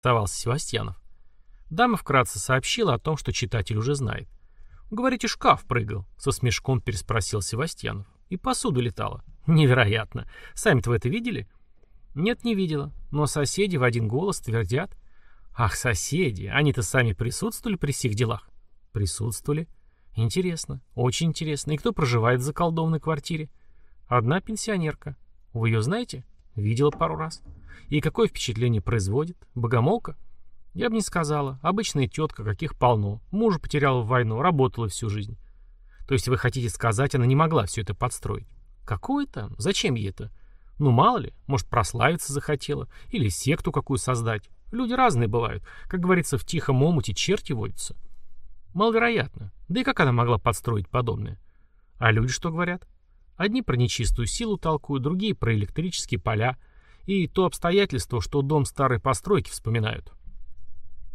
поинтересовался Севастьянов. Дама вкратце сообщила о том, что читатель уже знает. «Говорите, шкаф прыгал?» — со смешком переспросил Севастьянов. «И посуду летала». «Невероятно. Сами-то вы это видели?» «Нет, не видела. Но соседи в один голос твердят». «Ах, соседи! Они-то сами присутствовали при всех делах?» «Присутствовали. Интересно. Очень интересно. И кто проживает в заколдованной квартире?» «Одна пенсионерка. Вы ее знаете?» «Видела пару раз». «И какое впечатление производит? Богомолка?» Я бы не сказала. Обычная тетка, каких полно. Мужа потеряла в войну, работала всю жизнь. То есть вы хотите сказать, она не могла все это подстроить? Какое там? Зачем ей это? Ну, мало ли, может, прославиться захотела. Или секту какую создать. Люди разные бывают. Как говорится, в тихом омуте черти водятся. Маловероятно. Да и как она могла подстроить подобное? А люди что говорят? Одни про нечистую силу толкуют, другие про электрические поля. И то обстоятельство, что дом старой постройки вспоминают.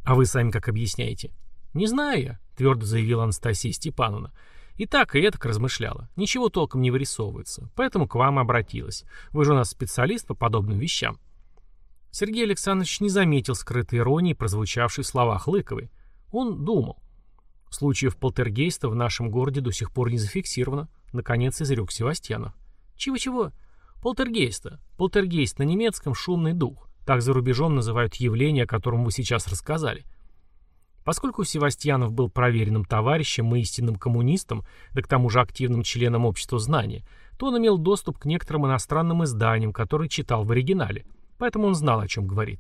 «А вы сами как объясняете?» «Не знаю я», — твердо заявила Анастасия Степановна. «И так, и это размышляла. Ничего толком не вырисовывается. Поэтому к вам обратилась. Вы же у нас специалист по подобным вещам». Сергей Александрович не заметил скрытой иронии, прозвучавшей в словах Лыковой. Он думал. Случаев полтергейста в нашем городе до сих пор не зафиксировано. Наконец изрек Севастьянов. Чего-чего? Полтергейста. Полтергейст на немецком шумный дух. Так за рубежом называют явление, о котором вы сейчас рассказали. Поскольку Севастьянов был проверенным товарищем и истинным коммунистом, да к тому же активным членом общества знания, то он имел доступ к некоторым иностранным изданиям, которые читал в оригинале, поэтому он знал, о чем говорит.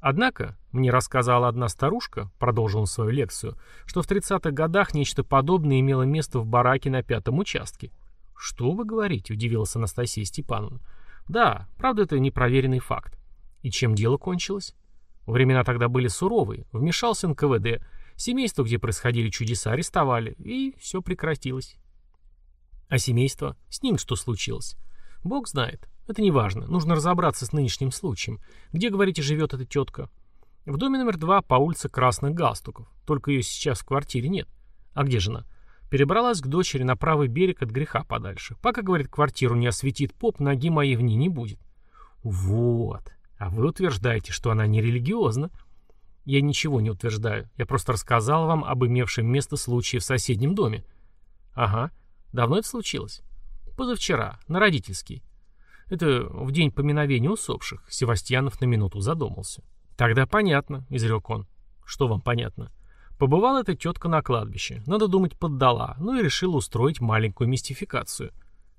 Однако, мне рассказала одна старушка, продолжил он свою лекцию, что в 30-х годах нечто подобное имело место в бараке на пятом участке. «Что вы говорите?» – удивилась Анастасия Степановна. «Да, правда, это непроверенный факт. И чем дело кончилось? Времена тогда были суровые. Вмешался НКВД. Семейство, где происходили чудеса, арестовали. И все прекратилось. А семейство? С ним что случилось? Бог знает. Это не важно. Нужно разобраться с нынешним случаем. Где, говорите, живет эта тетка? В доме номер два по улице Красных Галстуков. Только ее сейчас в квартире нет. А где жена? Перебралась к дочери на правый берег от греха подальше. Пока, говорит, квартиру не осветит поп, ноги моей в ней не будет. Вот. А вы утверждаете, что она не религиозна. Я ничего не утверждаю. Я просто рассказал вам об имевшем место случае в соседнем доме. Ага. Давно это случилось? Позавчера, на родительский. Это в день поминовения усопших. Севастьянов на минуту задумался. Тогда понятно, изрек он. Что вам понятно? Побывала эта тетка на кладбище. Надо думать, поддала. Ну и решила устроить маленькую мистификацию.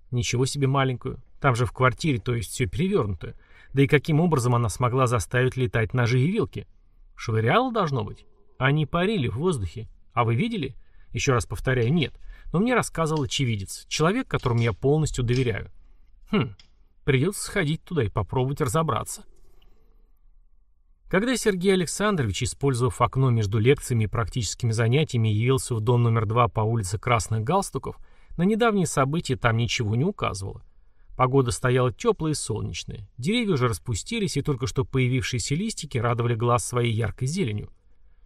Ничего себе маленькую. Там же в квартире, то есть все перевернуто. Да и каким образом она смогла заставить летать ножи и вилки? Швыряла, должно быть. Они парили в воздухе. А вы видели? Еще раз повторяю, нет. Но мне рассказывал очевидец. Человек, которому я полностью доверяю. Хм, придется сходить туда и попробовать разобраться. Когда Сергей Александрович, использовав окно между лекциями и практическими занятиями, явился в дом номер два по улице Красных Галстуков, на недавние события там ничего не указывало. Погода стояла теплая и солнечная. Деревья уже распустились, и только что появившиеся листики радовали глаз своей яркой зеленью.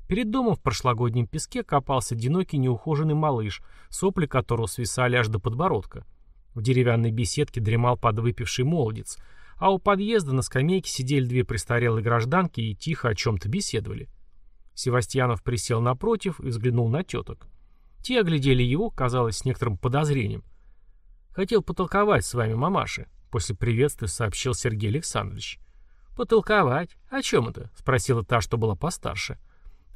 Перед домом в прошлогоднем песке копался одинокий неухоженный малыш, сопли которого свисали аж до подбородка. В деревянной беседке дремал подвыпивший молодец, а у подъезда на скамейке сидели две престарелые гражданки и тихо о чем-то беседовали. Севастьянов присел напротив и взглянул на теток. Те оглядели его, казалось, с некоторым подозрением – «Хотел потолковать с вами, мамаши», — после приветствия сообщил Сергей Александрович. «Потолковать? О чем это?» — спросила та, что была постарше.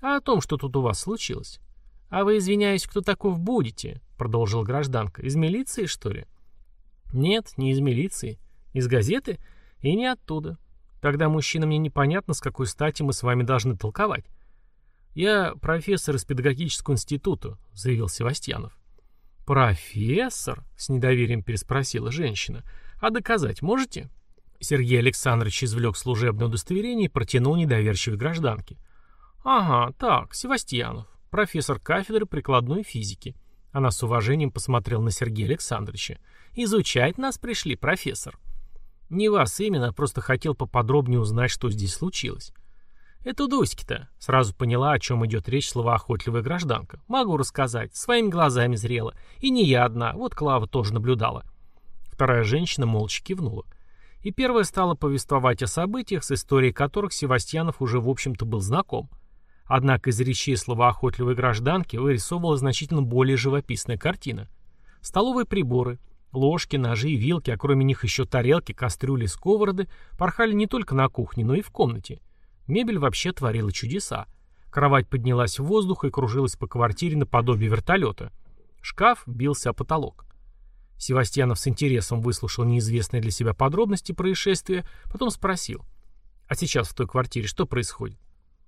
«А о том, что тут у вас случилось». «А вы, извиняюсь, кто таков будете?» — продолжила гражданка. «Из милиции, что ли?» «Нет, не из милиции. Из газеты? И не оттуда. Тогда, мужчина, мне непонятно, с какой стати мы с вами должны толковать». «Я профессор из педагогического института», — заявил Севастьянов. «Профессор?» — с недоверием переспросила женщина. «А доказать можете?» Сергей Александрович извлек служебное удостоверение и протянул недоверчивой гражданке. «Ага, так, Севастьянов, профессор кафедры прикладной физики». Она с уважением посмотрела на Сергея Александровича. «Изучать нас пришли, профессор». «Не вас именно, а просто хотел поподробнее узнать, что здесь случилось». «Это Дуська-то», — сразу поняла, о чем идет речь словоохотливая гражданка. «Могу рассказать, своими глазами зрела. И не я одна, вот Клава тоже наблюдала». Вторая женщина молча кивнула. и первая стала повествовать о событиях, с историей которых Севастьянов уже, в общем-то, был знаком. Однако из речей словоохотливой гражданки вырисовывалась значительно более живописная картина. Столовые приборы, ложки, ножи и вилки, а кроме них еще тарелки, кастрюли, сковороды, порхали не только на кухне, но и в комнате. Мебель вообще творила чудеса. Кровать поднялась в воздух и кружилась по квартире наподобие вертолета. Шкаф бился о потолок. Севастьянов с интересом выслушал неизвестные для себя подробности происшествия, потом спросил. «А сейчас в той квартире что происходит?»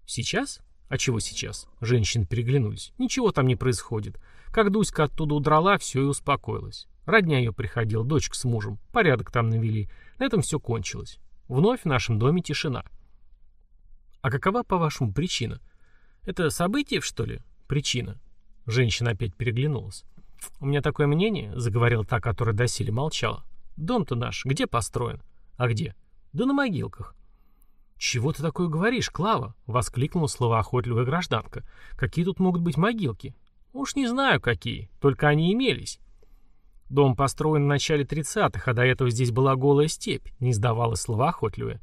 «Сейчас? А чего сейчас?» Женщины переглянулись. «Ничего там не происходит. Как Дуська оттуда удрала, все и успокоилось. Родня ее приходила, дочка с мужем. Порядок там навели. На этом все кончилось. Вновь в нашем доме тишина». «А какова, по-вашему, причина?» «Это событие, что ли?» «Причина». Женщина опять переглянулась. «У меня такое мнение», — заговорила та, которая доселе молчала. «Дом-то наш где построен?» «А где?» «Да на могилках». «Чего ты такое говоришь, Клава?» — воскликнула словоохотливая гражданка. «Какие тут могут быть могилки?» «Уж не знаю, какие, только они имелись». «Дом построен в начале тридцатых, а до этого здесь была голая степь», — не сдавалась словоохотливая.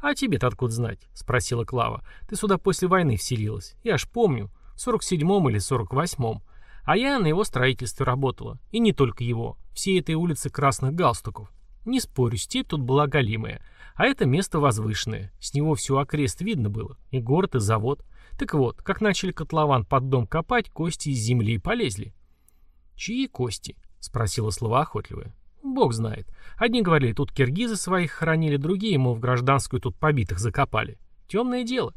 «А тебе-то откуда знать?» — спросила Клава. «Ты сюда после войны вселилась. Я ж помню, в сорок седьмом или сорок восьмом. А я на его строительстве работала. И не только его. Всей этой улицы красных галстуков. Не спорю, степь тут была голимая. А это место возвышенное. С него всю окрест видно было. И город, и завод. Так вот, как начали котлован под дом копать, кости из земли полезли. «Чьи кости?» — спросила слова охотливая. «Бог знает. Одни говорили, тут киргизы своих хоронили, другие, мол, в гражданскую тут побитых закопали. Темное дело.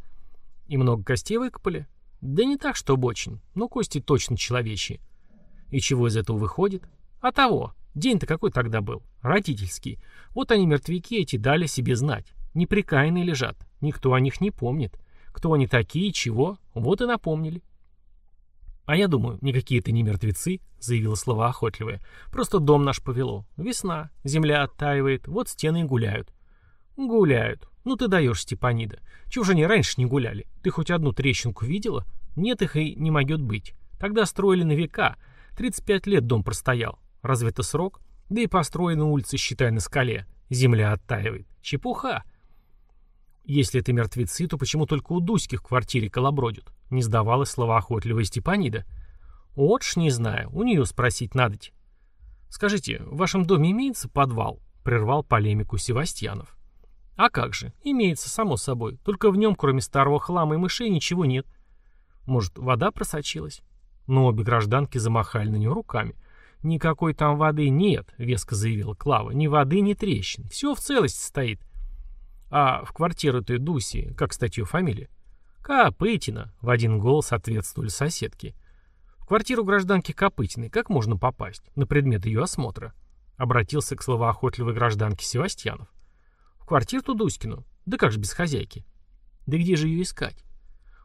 И много костей выкопали. Да не так, чтобы очень, но кости точно человечьи. И чего из этого выходит? А того. День-то какой тогда был? Родительский. Вот они, мертвяки эти, дали себе знать. Неприкаянные лежат. Никто о них не помнит. Кто они такие, чего, вот и напомнили. «А я думаю, никакие это не мертвецы», — заявила слова охотливая. «Просто дом наш повело. Весна, земля оттаивает, вот стены и гуляют». «Гуляют. Ну ты даешь, Степанида. Чего же они раньше не гуляли? Ты хоть одну трещинку видела? Нет их и не могет быть. Тогда строили на века. 35 лет дом простоял. Разве это срок? Да и построены улицы, считай, на скале. Земля оттаивает. Чепуха. Если это мертвецы, то почему только у Дуськи в квартире колобродят? Не сдавалась слова охотливая Степанида. Вот ж не знаю, у нее спросить надоть. Скажите, в вашем доме имеется подвал? Прервал полемику Севастьянов. А как же, имеется, само собой, только в нем, кроме старого хлама и мышей, ничего нет. Может, вода просочилась? Но обе гражданки замахали на нее руками. «Никакой там воды нет», — веско заявила Клава. «Ни воды, ни трещин. Все в целости стоит». «А в квартиру той Дуси, как, кстати, ее фамилия?» «Копытина», — в один голос ответствовали соседки. «В квартиру гражданки Копытиной как можно попасть на предмет ее осмотра?» Обратился к словоохотливой гражданке Севастьянов квартиру Дуськину? Да как же без хозяйки? Да где же ее искать?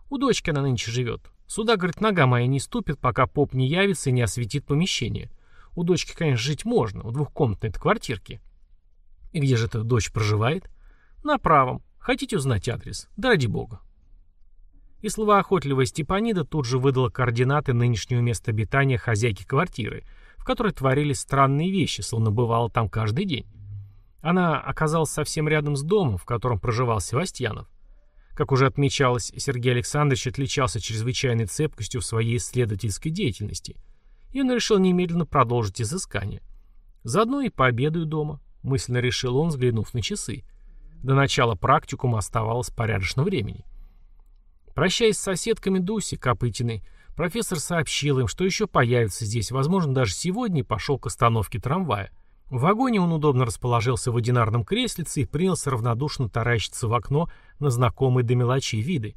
У дочки она нынче живет. Сюда, говорит, нога моя не ступит, пока поп не явится и не осветит помещение. У дочки, конечно, жить можно, в двухкомнатной квартирке. И где же эта дочь проживает? На правом. Хотите узнать адрес? Да ради бога. И словоохотливая Степанида тут же выдала координаты нынешнего места обитания хозяйки квартиры, в которой творились странные вещи, словно бывало там каждый день. Она оказалась совсем рядом с домом, в котором проживал Севастьянов. Как уже отмечалось, Сергей Александрович отличался чрезвычайной цепкостью в своей исследовательской деятельности, и он решил немедленно продолжить изыскание. Заодно и пообедаю дома, мысленно решил он, взглянув на часы. До начала практикума оставалось порядочно времени. Прощаясь с соседками Дуси Копытиной, профессор сообщил им, что еще появится здесь, возможно, даже сегодня, и пошел к остановке трамвая. В вагоне он удобно расположился в одинарном креслице и принялся равнодушно таращиться в окно на знакомые до мелочей виды.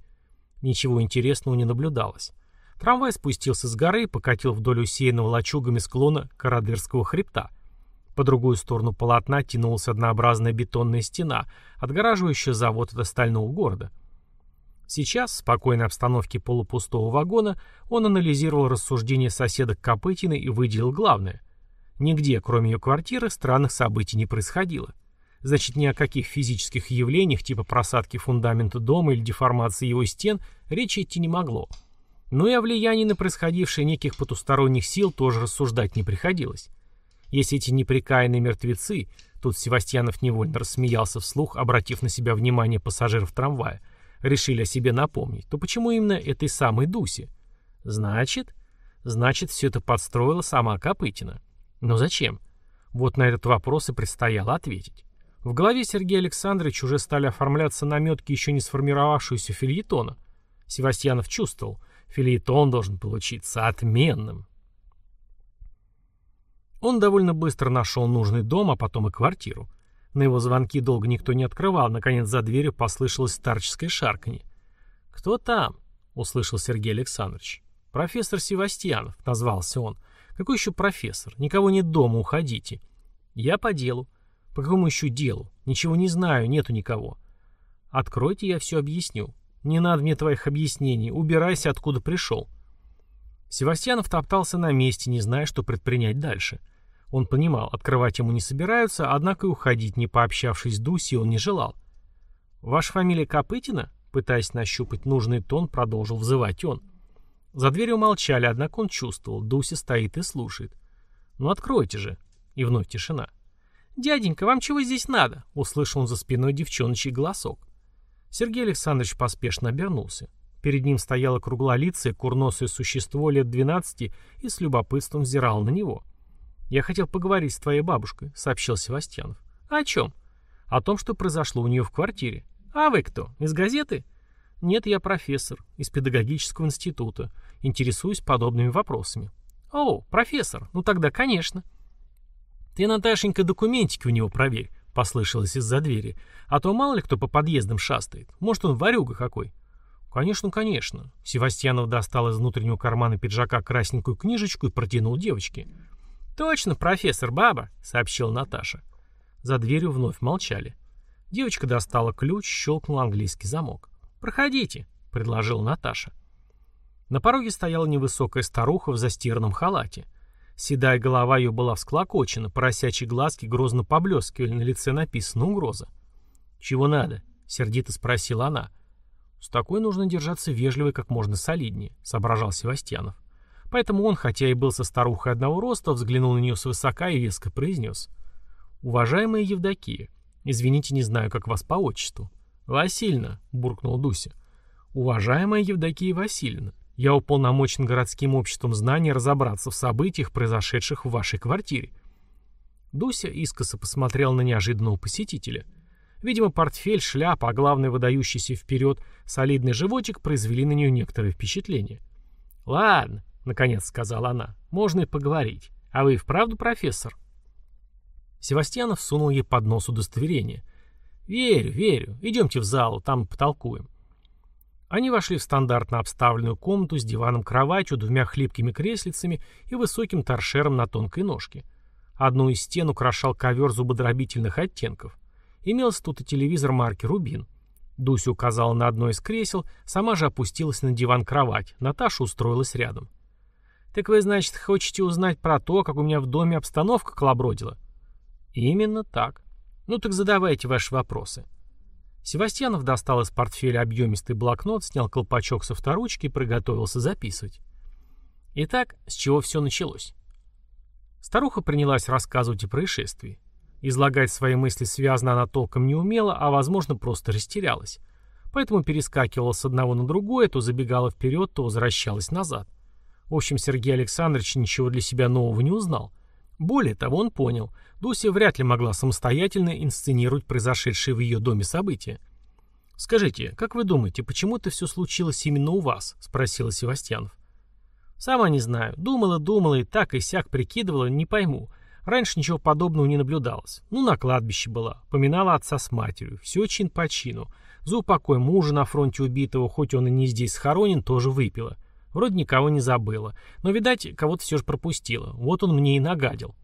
Ничего интересного не наблюдалось. Трамвай спустился с горы и покатил вдоль усеянного лачугами склона Карадырского хребта. По другую сторону полотна тянулась однообразная бетонная стена, отгораживающая завод от остального города. Сейчас, в спокойной обстановке полупустого вагона, он анализировал рассуждения соседок Копытина и выделил главное. Нигде, кроме ее квартиры, странных событий не происходило. Значит, ни о каких физических явлениях, типа просадки фундамента дома или деформации его стен, речи идти не могло. Но и о влиянии на происходившее неких потусторонних сил тоже рассуждать не приходилось. Если эти неприкаянные мертвецы, Тут Севастьянов невольно рассмеялся вслух, обратив на себя внимание пассажиров трамвая. Решили о себе напомнить. То почему именно этой самой Дусе? Значит? Значит, все это подстроила сама Копытина. Но зачем? Вот на этот вопрос и предстояло ответить. В голове Сергея Александровича уже стали оформляться наметки еще не сформировавшегося фильетона. Севастьянов чувствовал, фильетон должен получиться отменным. Он довольно быстро нашел нужный дом, а потом и квартиру. На его звонки долго никто не открывал, наконец за дверью послышалось старческое шарканье. «Кто там?» — услышал Сергей Александрович. «Профессор Севастьянов», — назвался он. «Какой еще профессор? Никого нет дома, уходите». «Я по делу». «По какому еще делу? Ничего не знаю, нету никого». «Откройте, я все объясню». «Не надо мне твоих объяснений. Убирайся, откуда пришел». Севастьянов топтался на месте, не зная, что предпринять дальше. Он понимал, открывать ему не собираются, однако и уходить, не пообщавшись с Дусей, он не желал. «Ваша фамилия Копытина?» Пытаясь нащупать нужный тон, продолжил взывать он. За дверью молчали, однако он чувствовал, Дуся стоит и слушает. «Ну откройте же!» И вновь тишина. «Дяденька, вам чего здесь надо?» Услышал он за спиной девчоночий голосок. Сергей Александрович поспешно обернулся. Перед ним стояло круглолицее, курносое существо лет двенадцати и с любопытством взирало на него. «Я хотел поговорить с твоей бабушкой», — сообщил Севастьянов. «О чем?» «О том, что произошло у нее в квартире». «А вы кто? Из газеты?» «Нет, я профессор из педагогического института. Интересуюсь подобными вопросами». «О, профессор, ну тогда, конечно». «Ты, Наташенька, документики у него проверь», — послышалось из-за двери. «А то мало ли кто по подъездам шастает. Может, он варюга какой». «Конечно, конечно». Севастьянов достал из внутреннего кармана пиджака красненькую книжечку и протянул девочке. «Точно, профессор Баба», — сообщила Наташа. За дверью вновь молчали. Девочка достала ключ, щелкнул английский замок. «Проходите», — предложила Наташа. На пороге стояла невысокая старуха в застиранном халате. Седая голова ее была всклокочена, поросячьи глазки грозно поблескивали, на лице написана угроза. «Чего надо?» — сердито спросила она. «С такой нужно держаться вежливо как можно солиднее», — соображал Севастьянов. Поэтому он, хотя и был со старухой одного роста, взглянул на нее свысока и веско произнес. «Уважаемая Евдокия, извините, не знаю, как вас по отчеству». «Васильевна», — буркнул Дуся. «Уважаемая Евдокия Васильевна, я уполномочен городским обществом знаний разобраться в событиях, произошедших в вашей квартире. Дуся искоса посмотрел на неожиданного посетителя. Видимо, портфель, шляпа, а главное, выдающийся вперед солидный животик произвели на нее некоторое впечатление. «Ладно», — наконец сказала она, — «можно и поговорить. А вы и вправду профессор?» Севастьянов сунул ей под нос удостоверение. «Верю, верю. Идемте в зал, там потолкуем». Они вошли в стандартно обставленную комнату с диваном-кроватью, двумя хлипкими креслицами и высоким торшером на тонкой ножке. Одну из стен украшал ковер зубодробительных оттенков. Имелся тут и телевизор марки «Рубин». Дуся указала на одно из кресел, сама же опустилась на диван-кровать. Наташа устроилась рядом. «Так вы, значит, хотите узнать про то, как у меня в доме обстановка колобродила?» «Именно так. Ну так задавайте ваши вопросы». Севастьянов достал из портфеля объемистый блокнот, снял колпачок со вторучки и приготовился записывать. Итак, с чего все началось? Старуха принялась рассказывать о происшествии. Излагать свои мысли связно она толком не умела, а, возможно, просто растерялась. Поэтому перескакивала с одного на другое, то забегала вперед, то возвращалась назад. В общем, Сергей Александрович ничего для себя нового не узнал. Более того, он понял, Дуся вряд ли могла самостоятельно инсценировать произошедшие в ее доме события. «Скажите, как вы думаете, почему это все случилось именно у вас?» — спросила Севастьянов. «Сама не знаю. Думала, думала и так и сяк прикидывала, не пойму. Раньше ничего подобного не наблюдалось. Ну, на кладбище была. Поминала отца с матерью. Все чин по чину. За упокой мужа на фронте убитого, хоть он и не здесь схоронен, тоже выпила. Вроде никого не забыла. Но, видать, кого-то все же пропустила. Вот он мне и нагадил.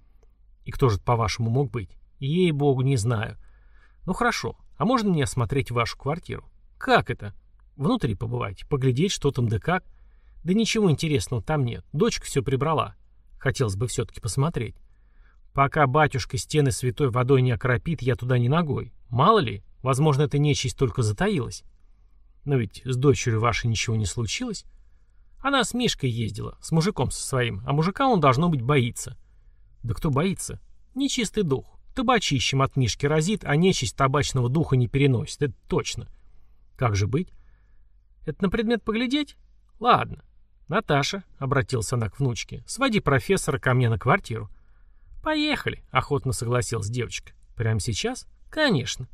И кто же по-вашему мог быть? Ей-богу, не знаю. Ну хорошо, а можно мне осмотреть вашу квартиру? Как это? Внутри побывать, поглядеть, что там да как. Да ничего интересного там нет. Дочка все прибрала. Хотелось бы все-таки посмотреть. Пока батюшка стены святой водой не окропит, я туда не ногой. Мало ли, возможно, эта нечисть только затаилась. Но ведь с дочерью вашей ничего не случилось. Она с Мишкой ездила, с мужиком со своим, а мужика он, должно быть, боится. Да кто боится? Нечистый дух. Табачищем от Мишки разит, а нечисть табачного духа не переносит, это точно. Как же быть? Это на предмет поглядеть? Ладно. Наташа, — обратился она к внучке, — своди профессора ко мне на квартиру. Поехали, — охотно согласилась девочка. Прямо сейчас? Конечно.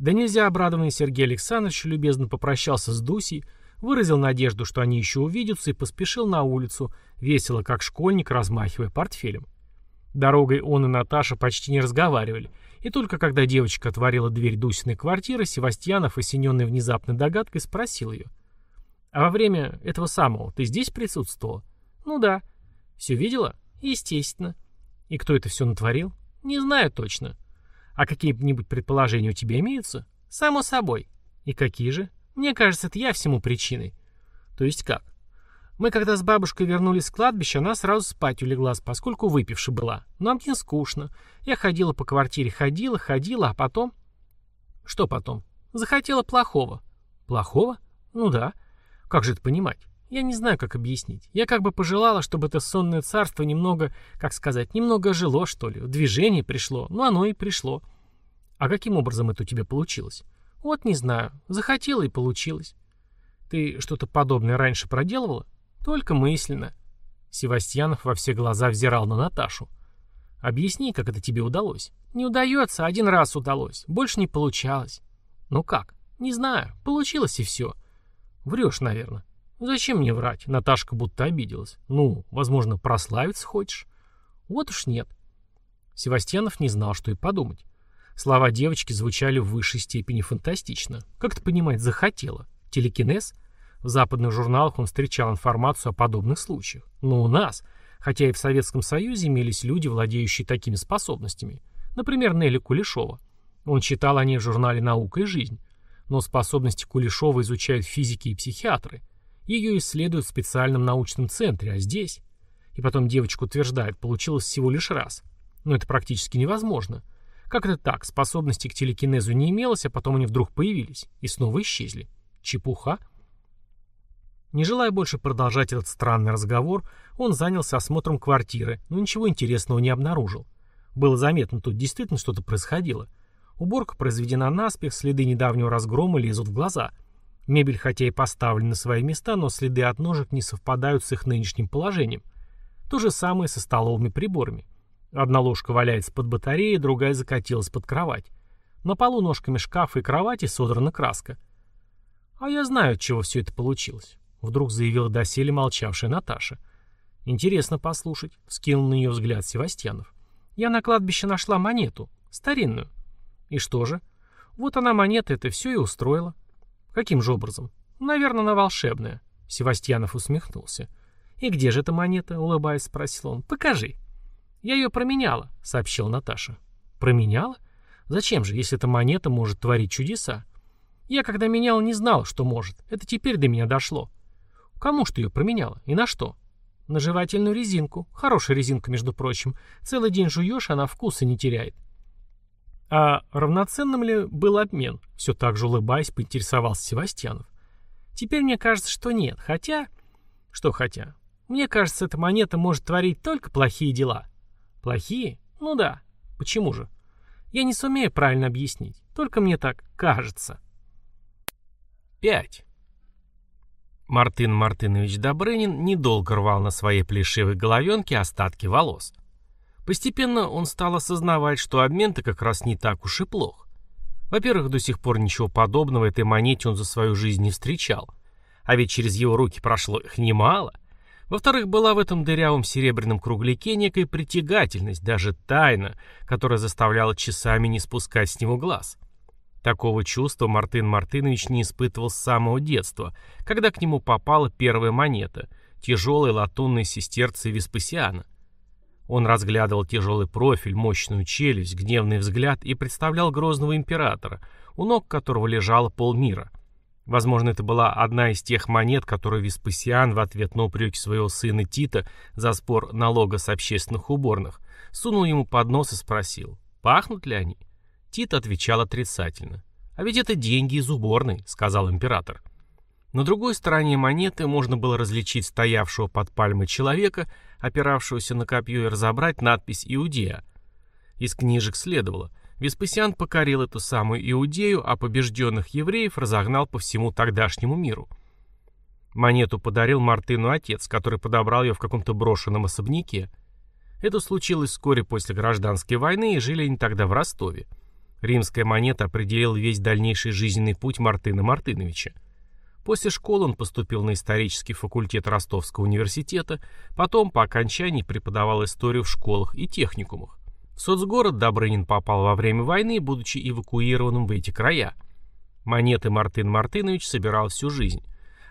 Да нельзя обрадованный Сергей Александрович любезно попрощался с Дусей, выразил надежду, что они еще увидятся, и поспешил на улицу, весело как школьник, размахивая портфелем. Дорогой он и Наташа почти не разговаривали, и только когда девочка отворила дверь Дусиной квартиры, Севастьянов, осененный внезапной догадкой, спросил ее. «А во время этого самого ты здесь присутствовала?» «Ну да». «Все видела?» «Естественно». «И кто это все натворил?» «Не знаю точно». «А какие-нибудь предположения у тебя имеются?» «Само собой». «И какие же?» «Мне кажется, это я всему причиной». «То есть как?» Мы когда с бабушкой вернулись с кладбища, она сразу спать улеглась, поскольку выпивши была. Нам не скучно. Я ходила по квартире, ходила, ходила, а потом... Что потом? Захотела плохого. Плохого? Ну да. Как же это понимать? Я не знаю, как объяснить. Я как бы пожелала, чтобы это сонное царство немного, как сказать, немного жило, что ли. Движение пришло. Ну, оно и пришло. А каким образом это у тебя получилось? Вот не знаю. Захотела и получилось. Ты что-то подобное раньше проделывала? Только мысленно. Севастьянов во все глаза взирал на Наташу. «Объясни, как это тебе удалось?» «Не удается, один раз удалось. Больше не получалось». «Ну как?» «Не знаю. Получилось и все». «Врешь, наверное». «Зачем мне врать?» Наташка будто обиделась. «Ну, возможно, прославиться хочешь?» «Вот уж нет». Севастьянов не знал, что и подумать. Слова девочки звучали в высшей степени фантастично. Как это понимать, захотела? Телекинез? В западных журналах он встречал информацию о подобных случаях. Но у нас, хотя и в Советском Союзе имелись люди, владеющие такими способностями. Например, Нелли Кулешова. Он читал о ней в журнале «Наука и жизнь». Но способности Кулешова изучают физики и психиатры. Ее исследуют в специальном научном центре, а здесь... И потом девочка утверждает, получилось всего лишь раз. Но это практически невозможно. Как это так? Способности к телекинезу не имелось, а потом они вдруг появились и снова исчезли. Чепуха? Не желая больше продолжать этот странный разговор, он занялся осмотром квартиры, но ничего интересного не обнаружил. Было заметно, тут действительно что-то происходило. Уборка произведена наспех, следы недавнего разгрома лезут в глаза. Мебель хотя и поставлена на свои места, но следы от ножек не совпадают с их нынешним положением. То же самое со столовыми приборами. Одна ложка валяется под батареей, другая закатилась под кровать. На полу ножками шкафа и кровати содрана краска. А я знаю, от чего все это получилось. Вдруг заявила доселе молчавшая Наташа. «Интересно послушать», — скинул на нее взгляд Севастьянов. «Я на кладбище нашла монету. Старинную». «И что же?» «Вот она монета это все и устроила». «Каким же образом?» «Наверное, она волшебная». Севастьянов усмехнулся. «И где же эта монета?» — улыбаясь, спросил он. «Покажи». «Я ее променяла», — сообщила Наташа. «Променяла? Зачем же, если эта монета может творить чудеса?» «Я, когда менял, не знал, что может. Это теперь до меня дошло. Кому что ее променяла? И на что? На жевательную резинку. Хорошая резинка, между прочим. Целый день жуешь, она вкуса не теряет. А равноценным ли был обмен? Все так же улыбаясь, поинтересовался Севастьянов. Теперь мне кажется, что нет. Хотя... Что хотя? Мне кажется, эта монета может творить только плохие дела. Плохие? Ну да. Почему же? Я не сумею правильно объяснить. Только мне так кажется. 5. Мартын Мартынович Добрынин недолго рвал на своей плешивой головенке остатки волос. Постепенно он стал осознавать, что обмен-то как раз не так уж и плох. Во-первых, до сих пор ничего подобного этой монете он за свою жизнь не встречал. А ведь через его руки прошло их немало. Во-вторых, была в этом дырявом серебряном кругляке некая притягательность, даже тайна, которая заставляла часами не спускать с него глаз. Такого чувства Мартын Мартынович не испытывал с самого детства, когда к нему попала первая монета, тяжелая латунная сестерца Веспасиана. Он разглядывал тяжелый профиль, мощную челюсть, гневный взгляд и представлял грозного императора, у ног которого лежало полмира. Возможно, это была одна из тех монет, которые Веспасиан в ответ на упреки своего сына Тита за спор налога с общественных уборных сунул ему под нос и спросил, пахнут ли они? Тит отвечал отрицательно. «А ведь это деньги из уборной», — сказал император. На другой стороне монеты можно было различить стоявшего под пальмой человека, опиравшегося на копье и разобрать надпись «Иудея». Из книжек следовало. Веспасиан покорил эту самую Иудею, а побежденных евреев разогнал по всему тогдашнему миру. Монету подарил Мартыну отец, который подобрал ее в каком-то брошенном особняке. Это случилось вскоре после гражданской войны, и жили они тогда в Ростове. Римская монета определила весь дальнейший жизненный путь Мартына Мартыновича. После школы он поступил на исторический факультет Ростовского университета, потом по окончании преподавал историю в школах и техникумах. В соцгород Добрынин попал во время войны, будучи эвакуированным в эти края. Монеты Мартын Мартынович собирал всю жизнь.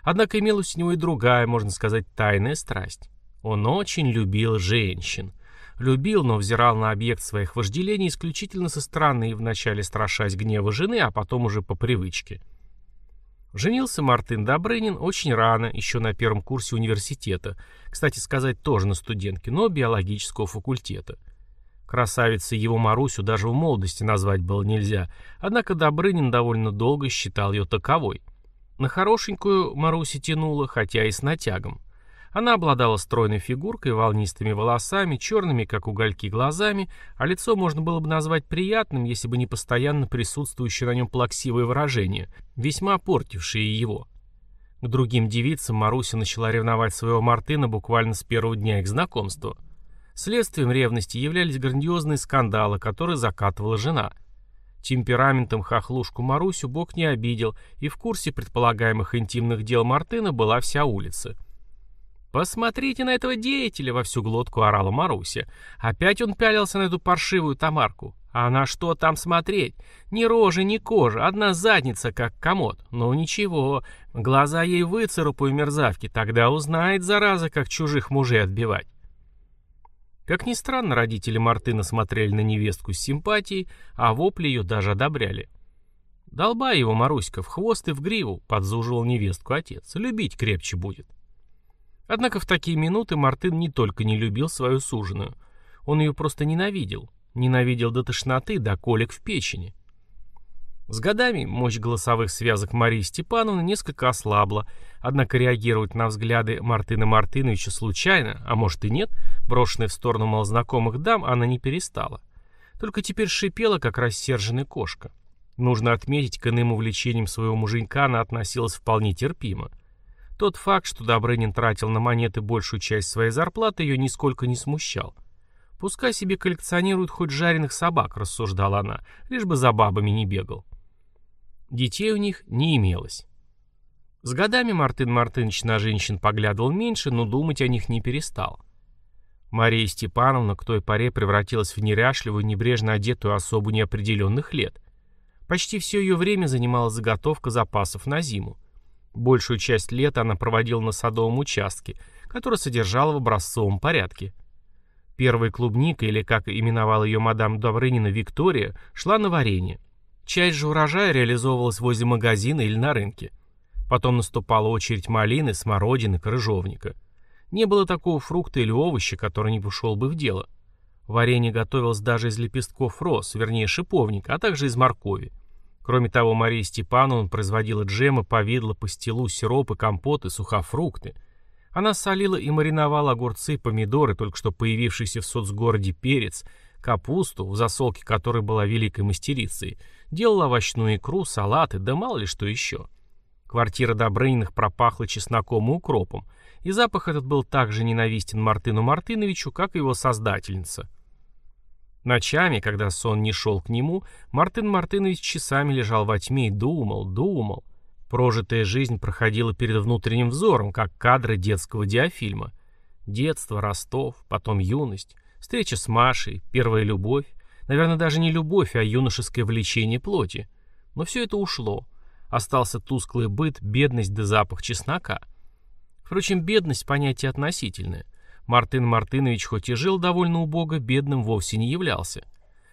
Однако имелась у него и другая, можно сказать, тайная страсть. Он очень любил женщин. Любил, но взирал на объект своих вожделений исключительно со стороны, вначале страшась гнева жены, а потом уже по привычке. Женился Мартын Добрынин очень рано, еще на первом курсе университета. Кстати сказать, тоже на студентке, но биологического факультета. Красавицей его Марусю даже в молодости назвать было нельзя, однако Добрынин довольно долго считал ее таковой. На хорошенькую Маруси тянуло, хотя и с натягом. Она обладала стройной фигуркой, волнистыми волосами, черными, как угольки, глазами, а лицо можно было бы назвать приятным, если бы не постоянно присутствующее на нем плаксивое выражение, весьма портившее его. К другим девицам Маруся начала ревновать своего Мартына буквально с первого дня их знакомства. Следствием ревности являлись грандиозные скандалы, которые закатывала жена – Темпераментом хохлушку Марусю Бог не обидел, и в курсе предполагаемых интимных дел Мартына была вся улица. «Посмотрите на этого деятеля!» — во всю глотку орала Маруся. Опять он пялился на эту паршивую Тамарку. А на что там смотреть? Ни рожи, ни кожа, одна задница, как комод. Ну ничего, глаза ей выцарапаю мерзавки, тогда узнает, зараза, как чужих мужей отбивать. Как ни странно, родители Мартына смотрели на невестку с симпатией, а вопли ее даже одобряли. «Долбай его, Маруська, в хвост и в гриву», — подзуживал невестку отец. «Любить крепче будет». Однако в такие минуты Мартын не только не любил свою суженую. Он ее просто ненавидел. Ненавидел до тошноты, до колик в печени. С годами мощь голосовых связок Марии Степановны несколько ослабла, однако реагировать на взгляды Мартына Мартыновича случайно, а может и нет, брошенные в сторону малознакомых дам, она не перестала. Только теперь шипела, как рассерженная кошка. Нужно отметить, к иным увлечениям своего муженька она относилась вполне терпимо. Тот факт, что Добрынин тратил на монеты большую часть своей зарплаты, ее нисколько не смущал. «Пускай себе коллекционируют хоть жареных собак», — рассуждала она, — «лишь бы за бабами не бегал». Детей у них не имелось. С годами Мартын Мартынович на женщин поглядывал меньше, но думать о них не перестал. Мария Степановна к той поре превратилась в неряшливую, небрежно одетую особу неопределенных лет. Почти все ее время занимала заготовка запасов на зиму. Большую часть лета она проводила на садовом участке, который содержала в образцовом порядке. Первая клубника, или как именовала ее мадам Добрынина Виктория, шла на варенье. Часть же урожая реализовывалась возле магазина или на рынке. Потом наступала очередь малины, смородины, крыжовника. Не было такого фрукта или овоща, который не пошел бы в дело. Варенье готовилось даже из лепестков роз, вернее шиповника, а также из моркови. Кроме того, Мария Степановна производила джемы, повидло, пастилу, сиропы, компоты, сухофрукты. Она солила и мариновала огурцы, помидоры, только что появившийся в соцгороде перец, капусту, в засолке которой была великой мастерицей, делала овощную икру, салаты, да мало ли что еще. Квартира Добрыниных пропахла чесноком и укропом, и запах этот был так же ненавистен Мартыну Мартыновичу, как и его создательница. Ночами, когда сон не шел к нему, Мартын Мартынович часами лежал во тьме и думал, думал. Прожитая жизнь проходила перед внутренним взором, как кадры детского диафильма. Детство, Ростов, потом юность, встреча с Машей, первая любовь, Наверное, даже не любовь, а юношеское влечение плоти. Но все это ушло. Остался тусклый быт, бедность да запах чеснока. Впрочем, бедность – понятие относительное. Мартын Мартынович хоть и жил довольно убого, бедным вовсе не являлся.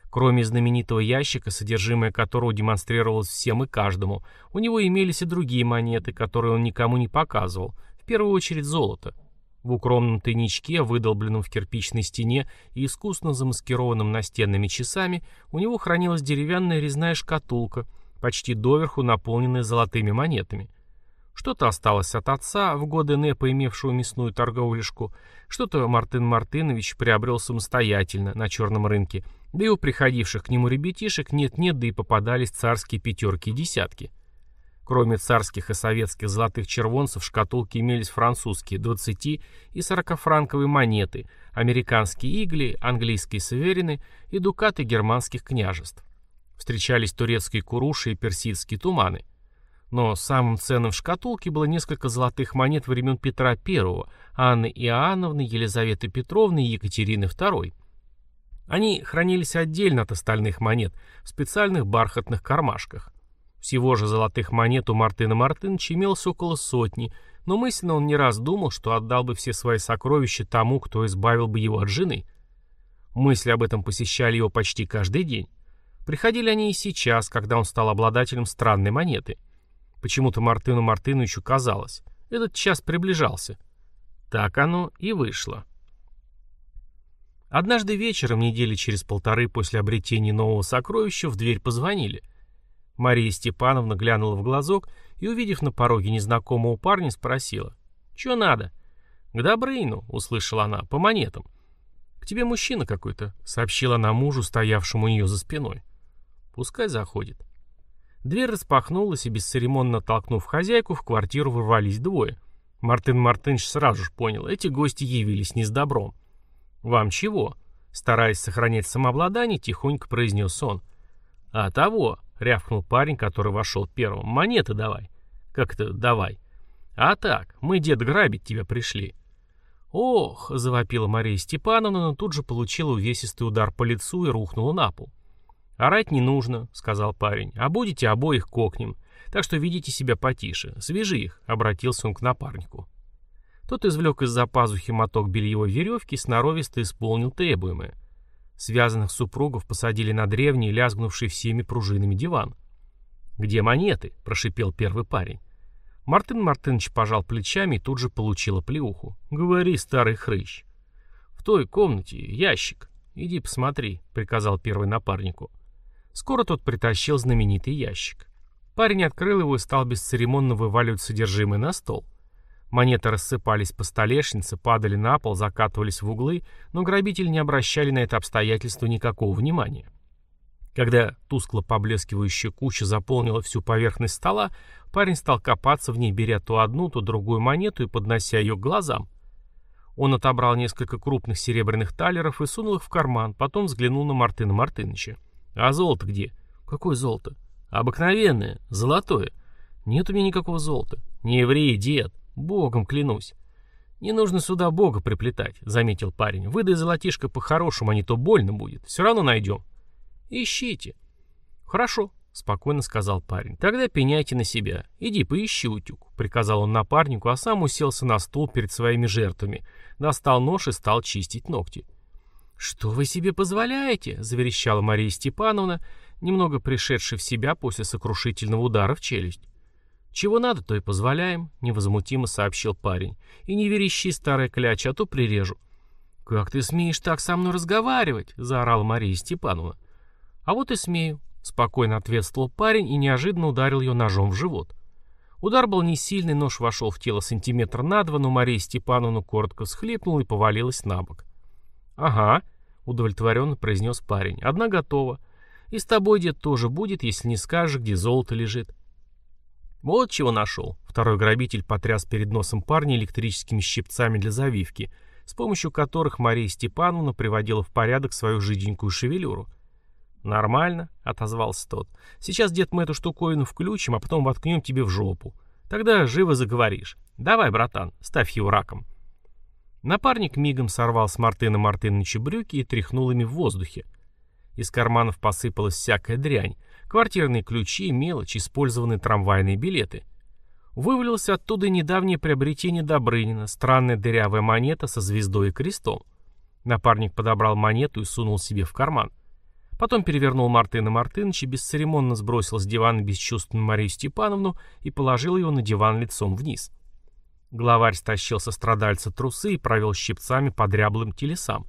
Кроме знаменитого ящика, содержимое которого демонстрировалось всем и каждому, у него имелись и другие монеты, которые он никому не показывал, в первую очередь золото – в укромном тайничке, выдолбленном в кирпичной стене и искусно замаскированном настенными часами, у него хранилась деревянная резная шкатулка, почти доверху наполненная золотыми монетами. Что-то осталось от отца, в годы НЭПа имевшего мясную торговлишку, что-то Мартын Мартынович приобрел самостоятельно на черном рынке, Да и у приходивших к нему ребятишек нет-нет, да и попадались царские пятерки и десятки. Кроме царских и советских золотых червонцев в шкатулке имелись французские 20 и 40-франковые монеты, американские игли, английские саверины и дукаты германских княжеств. Встречались турецкие куруши и персидские туманы. Но самым ценным в шкатулке было несколько золотых монет времен Петра I, Анны Иоанновны, Елизаветы Петровны и Екатерины II. Они хранились отдельно от остальных монет в специальных бархатных кармашках. Всего же золотых монет у Мартына Мартыновича имелось около сотни, но мысленно он не раз думал, что отдал бы все свои сокровища тому, кто избавил бы его от жены. Мысли об этом посещали его почти каждый день. Приходили они и сейчас, когда он стал обладателем странной монеты. Почему-то Мартыну Мартыновичу казалось, этот час приближался. Так оно и вышло. Однажды вечером, недели через полторы после обретения нового сокровища, в дверь позвонили. Мария Степановна глянула в глазок и, увидев на пороге незнакомого парня, спросила. «Чё надо?» «К Добрыну», — услышала она, — «по монетам». «К тебе мужчина какой-то», — сообщила она мужу, стоявшему у нее за спиной. «Пускай заходит». Дверь распахнулась, и, бесцеремонно толкнув хозяйку, в квартиру ворвались двое. Мартын Мартынович сразу же понял, эти гости явились не с добром. «Вам чего?» Стараясь сохранять самообладание, тихонько произнес он. «А того!» Рявкнул парень, который вошел первым. «Монеты давай». «Как это давай?» «А так, мы, дед, грабить тебя пришли». «Ох!» — завопила Мария Степановна, но тут же получила увесистый удар по лицу и рухнула на пол. «Орать не нужно», — сказал парень, — «а будете обоих кокнем. Так что ведите себя потише. Свяжи их», — обратился он к напарнику. Тот извлек из-за пазухи моток бельевой веревки и сноровисто исполнил требуемое. Связанных супругов посадили на древний, лязгнувший всеми пружинами диван. «Где монеты?» – прошипел первый парень. Мартын Мартынович пожал плечами и тут же получил плеуху. «Говори, старый хрыщ». «В той комнате ящик. Иди посмотри», — приказал первый напарнику. Скоро тот притащил знаменитый ящик. Парень открыл его и стал бесцеремонно вываливать содержимое на стол. Монеты рассыпались по столешнице, падали на пол, закатывались в углы, но грабители не обращали на это обстоятельство никакого внимания. Когда тускло поблескивающая куча заполнила всю поверхность стола, парень стал копаться в ней, беря то одну, то другую монету и поднося ее к глазам. Он отобрал несколько крупных серебряных талеров и сунул их в карман, потом взглянул на Мартына Мартыныча. «А золото где?» «Какое золото?» «Обыкновенное, золотое». «Нет у меня никакого золота». «Не ври, дед». Богом клянусь. Не нужно сюда Бога приплетать, заметил парень. Выдай золотишко по-хорошему, а не то больно будет. Все равно найдем. Ищите. Хорошо, спокойно сказал парень. Тогда пеняйте на себя. Иди поищи утюг, приказал он напарнику, а сам уселся на стул перед своими жертвами, достал нож и стал чистить ногти. «Что вы себе позволяете?» — заверещала Мария Степановна, немного пришедшая в себя после сокрушительного удара в челюсть. «Чего надо, то и позволяем», — невозмутимо сообщил парень. «И не верещи, старая кляча, а то прирежу». «Как ты смеешь так со мной разговаривать?» — заорала Мария Степановна. «А вот и смею», — спокойно ответствовал парень и неожиданно ударил ее ножом в живот. Удар был не сильный, нож вошел в тело сантиметра на два, но Мария Степановна коротко всхлипнула и повалилась на бок. «Ага», — удовлетворенно произнес парень, — «одна готова. И с тобой, дед, тоже будет, если не скажешь, где золото лежит». «Вот чего нашел». Второй грабитель потряс перед носом парня электрическими щипцами для завивки, с помощью которых Мария Степановна приводила в порядок свою жиденькую шевелюру. «Нормально», — отозвался тот. «Сейчас, дед, мы эту штуковину включим, а потом воткнем тебе в жопу. Тогда живо заговоришь. Давай, братан, ставь его раком». Напарник мигом сорвал с Мартына Мартыновича брюки и тряхнул ими в воздухе. Из карманов посыпалась всякая дрянь, квартирные ключи, мелочь, использованные трамвайные билеты. Вывалилось оттуда недавнее приобретение Добрынина, странная дырявая монета со звездой и крестом. Напарник подобрал монету и сунул себе в карман. Потом перевернул Мартына Мартыновича, бесцеремонно сбросил с дивана бесчувственную Марию Степановну и положил его на диван лицом вниз. Главарь стащил со страдальца трусы и провел щипцами по дряблым телесам.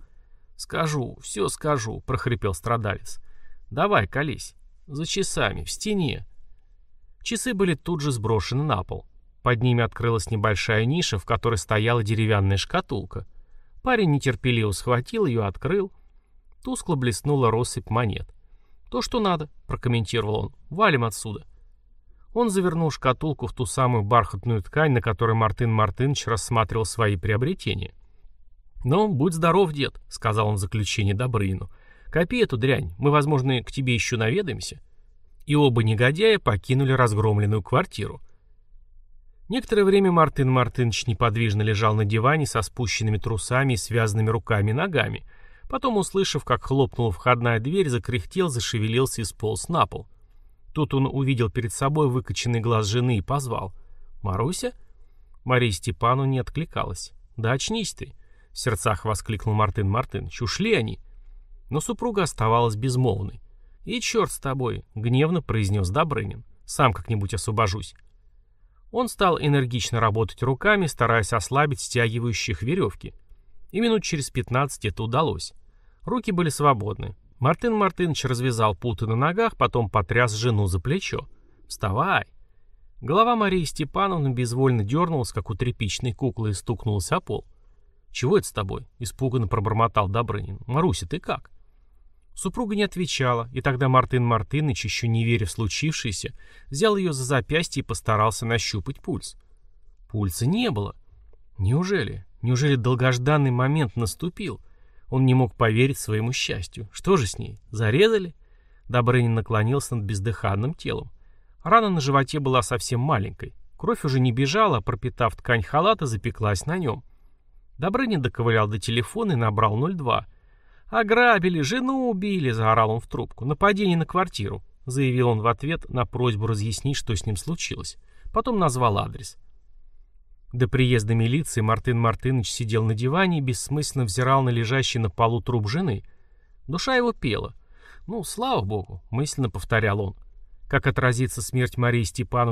«Скажу, все скажу», — прохрипел страдалец. «Давай, колись». За часами, в стене. Часы были тут же сброшены на пол. Под ними открылась небольшая ниша, в которой стояла деревянная шкатулка. Парень нетерпеливо схватил ее, открыл. Тускло блеснула россыпь монет. «То, что надо», — прокомментировал он. «Валим отсюда». Он завернул шкатулку в ту самую бархатную ткань, на которой Мартын Мартынович рассматривал свои приобретения. «Ну, будь здоров, дед», — сказал он в заключение Добрынину. «Копи эту дрянь, мы, возможно, к тебе еще наведаемся». И оба негодяя покинули разгромленную квартиру. Некоторое время Мартын Мартынович неподвижно лежал на диване со спущенными трусами и связанными руками и ногами. Потом, услышав, как хлопнула входная дверь, закряхтел, зашевелился и сполз на пол. Тут он увидел перед собой выкоченный глаз жены и позвал. «Маруся?» Мария Степану не откликалась. «Да очнись ты!» В сердцах воскликнул Мартын Мартынович. «Ушли они!» Но супруга оставалась безмолвной. «И черт с тобой!» — гневно произнес Добрынин. «Сам как-нибудь освобожусь». Он стал энергично работать руками, стараясь ослабить стягивающих веревки. И минут через пятнадцать это удалось. Руки были свободны. Мартын Мартынович развязал путы на ногах, потом потряс жену за плечо. «Вставай!» Голова Марии Степановны безвольно дернулась, как у тряпичной куклы, и стукнулась о пол. «Чего это с тобой?» — испуганно пробормотал Добрынин. «Маруся, ты как?» Супруга не отвечала, и тогда Мартын Мартыныч, еще не веря в случившееся, взял ее за запястье и постарался нащупать пульс. Пульса не было. Неужели? Неужели долгожданный момент наступил? Он не мог поверить своему счастью. Что же с ней? Зарезали? Добрынин наклонился над бездыханным телом. Рана на животе была совсем маленькой. Кровь уже не бежала, а пропитав ткань халата, запеклась на нем. Добрынин доковылял до телефона и набрал 02. «Ограбили, жену убили!» — заорал он в трубку. «Нападение на квартиру!» — заявил он в ответ на просьбу разъяснить, что с ним случилось. Потом назвал адрес. До приезда милиции Мартын Мартыныч сидел на диване и бессмысленно взирал на лежащий на полу труп жены. Душа его пела. «Ну, слава богу!» — мысленно повторял он. Как отразится смерть Марии Степановны